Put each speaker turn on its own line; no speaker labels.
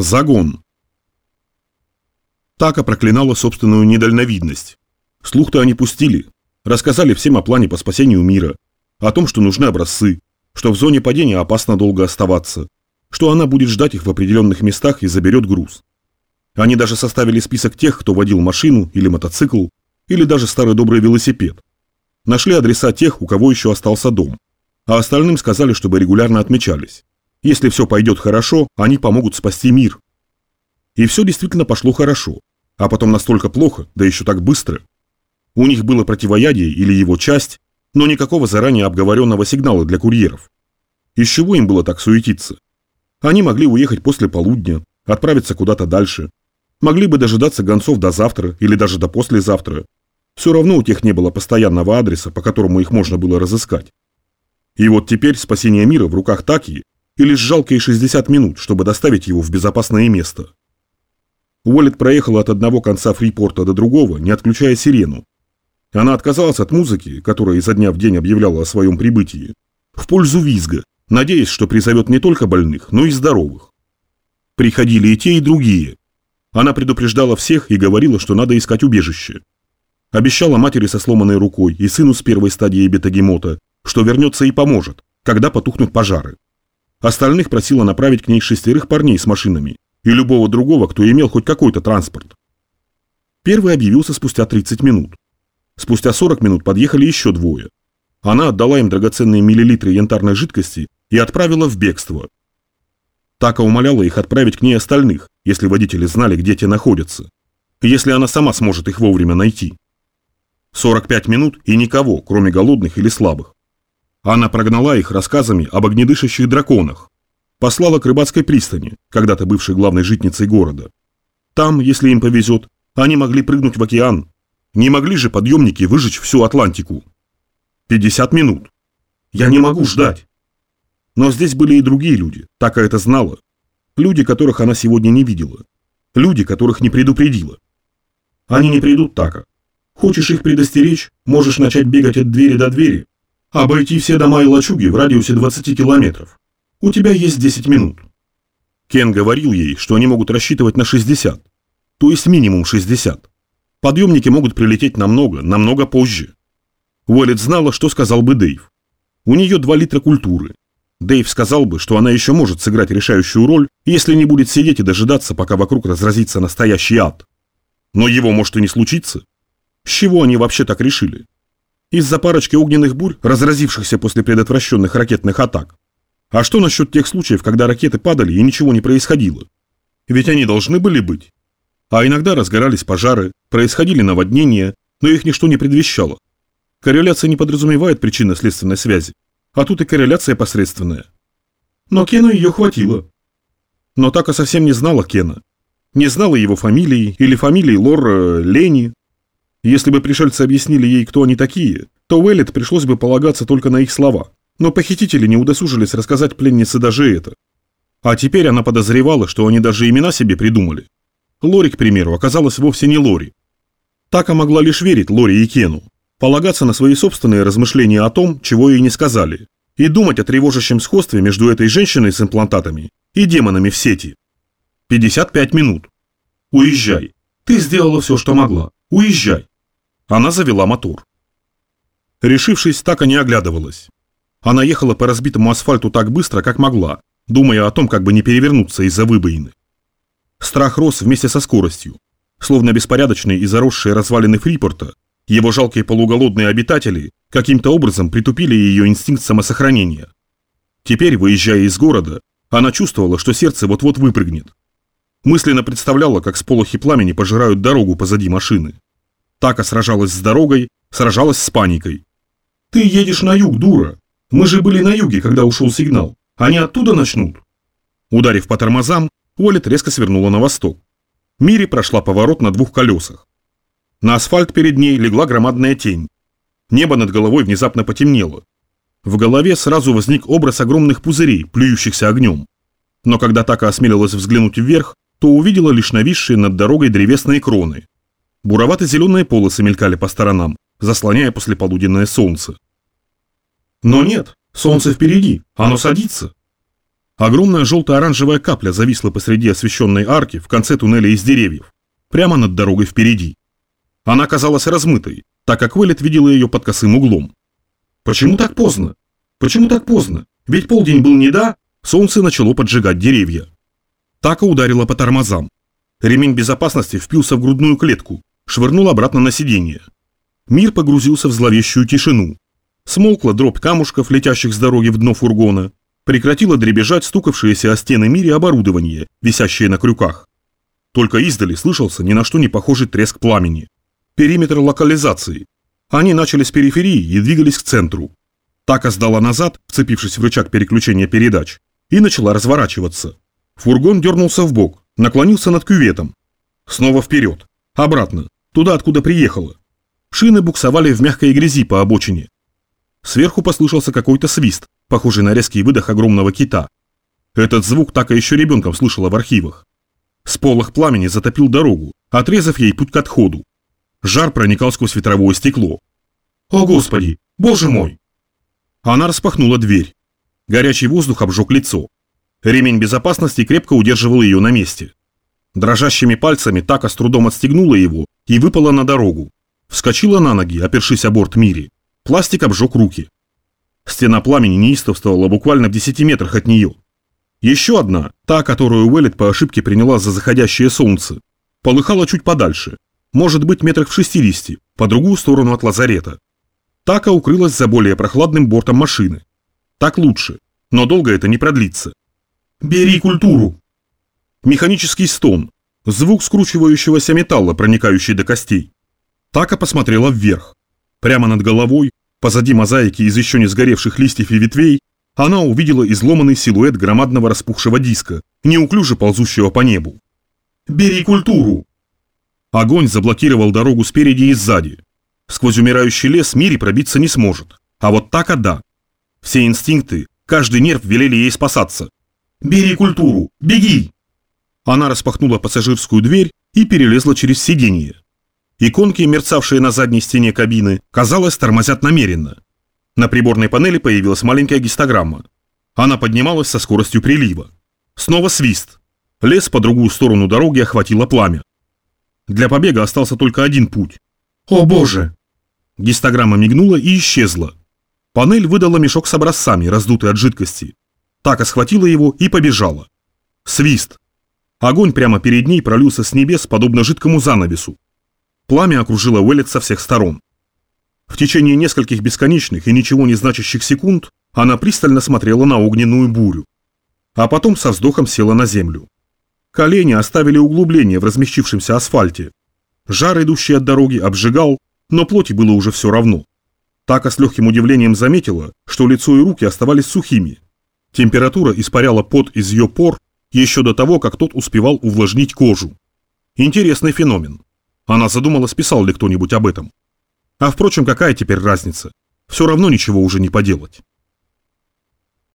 Загон. Така проклинала собственную недальновидность. Слух-то они пустили. Рассказали всем о плане по спасению мира. О том, что нужны образцы. Что в зоне падения опасно долго оставаться. Что она будет ждать их в определенных местах и заберет груз. Они даже составили список тех, кто водил машину или мотоцикл, или даже старый добрый велосипед. Нашли адреса тех, у кого еще остался дом. А остальным сказали, чтобы регулярно отмечались. Если все пойдет хорошо, они помогут спасти мир. И все действительно пошло хорошо. А потом настолько плохо, да еще так быстро. У них было противоядие или его часть, но никакого заранее обговоренного сигнала для курьеров. Из чего им было так суетиться? Они могли уехать после полудня, отправиться куда-то дальше. Могли бы дожидаться гонцов до завтра или даже до послезавтра. Все равно у тех не было постоянного адреса, по которому их можно было разыскать. И вот теперь спасение мира в руках Такии и лишь жалкие 60 минут, чтобы доставить его в безопасное место. Уоллет проехала от одного конца фрипорта до другого, не отключая сирену. Она отказалась от музыки, которая изо дня в день объявляла о своем прибытии, в пользу визга, надеясь, что призовет не только больных, но и здоровых. Приходили и те, и другие. Она предупреждала всех и говорила, что надо искать убежище. Обещала матери со сломанной рукой и сыну с первой стадии бетагемота, что вернется и поможет, когда потухнут пожары. Остальных просила направить к ней шестерых парней с машинами и любого другого, кто имел хоть какой-то транспорт. Первый объявился спустя 30 минут. Спустя 40 минут подъехали еще двое. Она отдала им драгоценные миллилитры янтарной жидкости и отправила в бегство. Така умоляла их отправить к ней остальных, если водители знали, где те находятся. Если она сама сможет их вовремя найти. 45 минут и никого, кроме голодных или слабых. Она прогнала их рассказами об огнедышащих драконах. Послала к рыбацкой пристани, когда-то бывшей главной житницей города. Там, если им повезет, они могли прыгнуть в океан. Не могли же подъемники выжечь всю Атлантику. 50 минут. Я не могу ждать. Но здесь были и другие люди, так это знала. Люди, которых она сегодня не видела. Люди, которых не предупредила. Они не придут так. Хочешь их предостеречь, можешь начать бегать от двери до двери, Обойти все дома и лачуги в радиусе 20 километров. У тебя есть 10 минут. Кен говорил ей, что они могут рассчитывать на 60. То есть минимум 60. Подъемники могут прилететь намного, намного позже. Уоллет знала, что сказал бы Дэйв. У нее 2 литра культуры. Дэйв сказал бы, что она еще может сыграть решающую роль, если не будет сидеть и дожидаться, пока вокруг разразится настоящий ад. Но его может и не случиться. С чего они вообще так решили? Из-за парочки огненных бурь, разразившихся после предотвращенных ракетных атак. А что насчет тех случаев, когда ракеты падали и ничего не происходило? Ведь они должны были быть. А иногда разгорались пожары, происходили наводнения, но их ничто не предвещало. Корреляция не подразумевает причинно-следственной связи, а тут и корреляция посредственная. Но Кену ее хватило. Но Така совсем не знала Кена. Не знала его фамилии или фамилии Лор Лени, если бы пришельцы объяснили ей, кто они такие, то Уэллет пришлось бы полагаться только на их слова. Но похитители не удосужились рассказать пленнице даже это. А теперь она подозревала, что они даже имена себе придумали. Лори, к примеру, оказалась вовсе не Лори. Така могла лишь верить Лори и Кену, полагаться на свои собственные размышления о том, чего ей не сказали, и думать о тревожащем сходстве между этой женщиной с имплантатами и демонами в сети. 55 минут. Уезжай. Ты сделала все, что могла. Уезжай. Она завела мотор. Решившись, так и не оглядывалась. Она ехала по разбитому асфальту так быстро, как могла, думая о том, как бы не перевернуться из-за выбоины. Страх рос вместе со скоростью. Словно беспорядочные и заросшие развалины Фрипорта, его жалкие полуголодные обитатели каким-то образом притупили ее инстинкт самосохранения. Теперь, выезжая из города, она чувствовала, что сердце вот-вот выпрыгнет. Мысленно представляла, как сполохи пламени пожирают дорогу позади машины. Така сражалась с дорогой, сражалась с паникой. «Ты едешь на юг, дура! Мы же были на юге, когда ушел сигнал. Они оттуда начнут!» Ударив по тормозам, Уоллет резко свернула на восток. Мири прошла поворот на двух колесах. На асфальт перед ней легла громадная тень. Небо над головой внезапно потемнело. В голове сразу возник образ огромных пузырей, плюющихся огнем. Но когда Така осмелилась взглянуть вверх, то увидела лишь нависшие над дорогой древесные кроны. Буровато-зеленые полосы мелькали по сторонам, заслоняя послеполуденное солнце. Но нет, солнце впереди, оно садится. Огромная желто-оранжевая капля зависла посреди освещенной арки в конце туннеля из деревьев, прямо над дорогой впереди. Она казалась размытой, так как Уэллет видела ее под косым углом. Почему так поздно? Почему так поздно? Ведь полдень был не да, солнце начало поджигать деревья. Така ударила по тормозам. Ремень безопасности впился в грудную клетку, швырнул обратно на сиденье. Мир погрузился в зловещую тишину. Смолкла дробь камушков, летящих с дороги в дно фургона. Прекратило дребезжать стукавшееся о стены мире оборудование, висящее на крюках. Только издали слышался ни на что не похожий треск пламени. Периметр локализации. Они начали с периферии и двигались к центру. Така сдала назад, вцепившись в рычаг переключения передач, и начала разворачиваться. Фургон дернулся в бок, наклонился над кюветом. Снова вперед, обратно, туда, откуда приехала. Шины буксовали в мягкой грязи по обочине. Сверху послышался какой-то свист, похожий на резкий выдох огромного кита. Этот звук так и еще ребенком слышала в архивах. Сполох пламени затопил дорогу, отрезав ей путь к отходу. Жар проникал сквозь ветровое стекло. «О, Господи! Боже мой!» Она распахнула дверь. Горячий воздух обжег лицо. Ремень безопасности крепко удерживал ее на месте. Дрожащими пальцами Така с трудом отстегнула его и выпала на дорогу. Вскочила на ноги, опершись о борт Мири. Пластик обжег руки. Стена пламени неистовствовала буквально в 10 метрах от нее. Еще одна, та, которую Уэллет по ошибке приняла за заходящее солнце, полыхала чуть подальше, может быть метрах в 60, по другую сторону от лазарета. Така укрылась за более прохладным бортом машины. Так лучше, но долго это не продлится. «Бери культуру!» Механический стон, звук скручивающегося металла, проникающий до костей. Така посмотрела вверх. Прямо над головой, позади мозаики из еще не сгоревших листьев и ветвей, она увидела изломанный силуэт громадного распухшего диска, неуклюже ползущего по небу. «Бери культуру!» Огонь заблокировал дорогу спереди и сзади. Сквозь умирающий лес Мири пробиться не сможет. А вот Така да. Все инстинкты, каждый нерв велели ей спасаться. «Бери культуру! Беги!» Она распахнула пассажирскую дверь и перелезла через сиденье. Иконки, мерцавшие на задней стене кабины, казалось, тормозят намеренно. На приборной панели появилась маленькая гистограмма. Она поднималась со скоростью прилива. Снова свист. Лес по другую сторону дороги охватило пламя. Для побега остался только один путь. «О боже!» Гистограмма мигнула и исчезла. Панель выдала мешок с образцами, раздутый от жидкости. Така схватила его и побежала. Свист. Огонь прямо перед ней пролился с небес, подобно жидкому занавесу. Пламя окружило Уэллет со всех сторон. В течение нескольких бесконечных и ничего не значащих секунд она пристально смотрела на огненную бурю. А потом со вздохом села на землю. Колени оставили углубление в размягчившемся асфальте. Жар, идущий от дороги, обжигал, но плоти было уже все равно. Така с легким удивлением заметила, что лицо и руки оставались сухими. Температура испаряла пот из ее пор еще до того, как тот успевал увлажнить кожу. Интересный феномен. Она задумалась, писал ли кто-нибудь об этом. А впрочем, какая теперь разница? Все равно ничего уже не поделать.